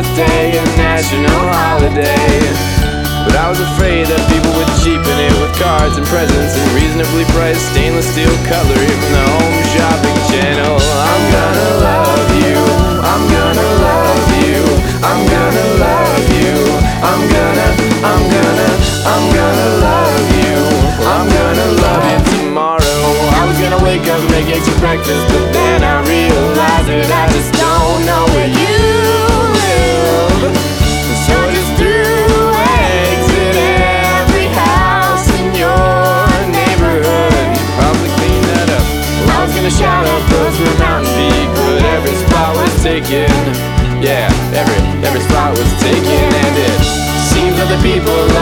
birthday, a national holiday. But I was afraid that people would cheapen it with cards and presents and reasonably priced stainless steel cutlery from the home show. Taken, Yeah, every every spot was taken, and it seems other people.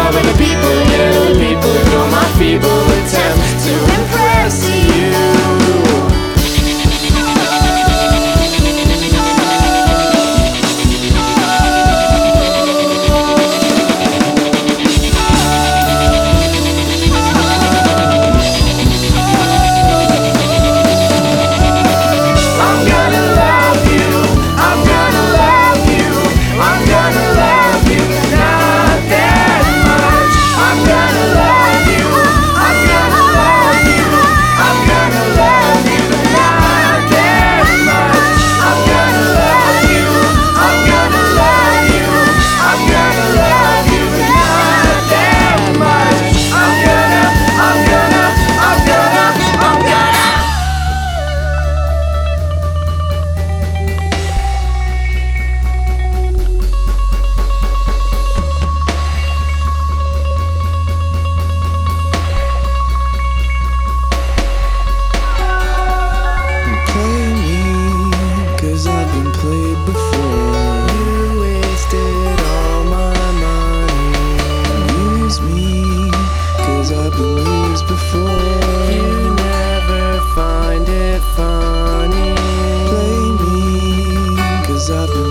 played before. You wasted all my money. Use me, cause I've been used before. You never find it funny. Play me, cause I've been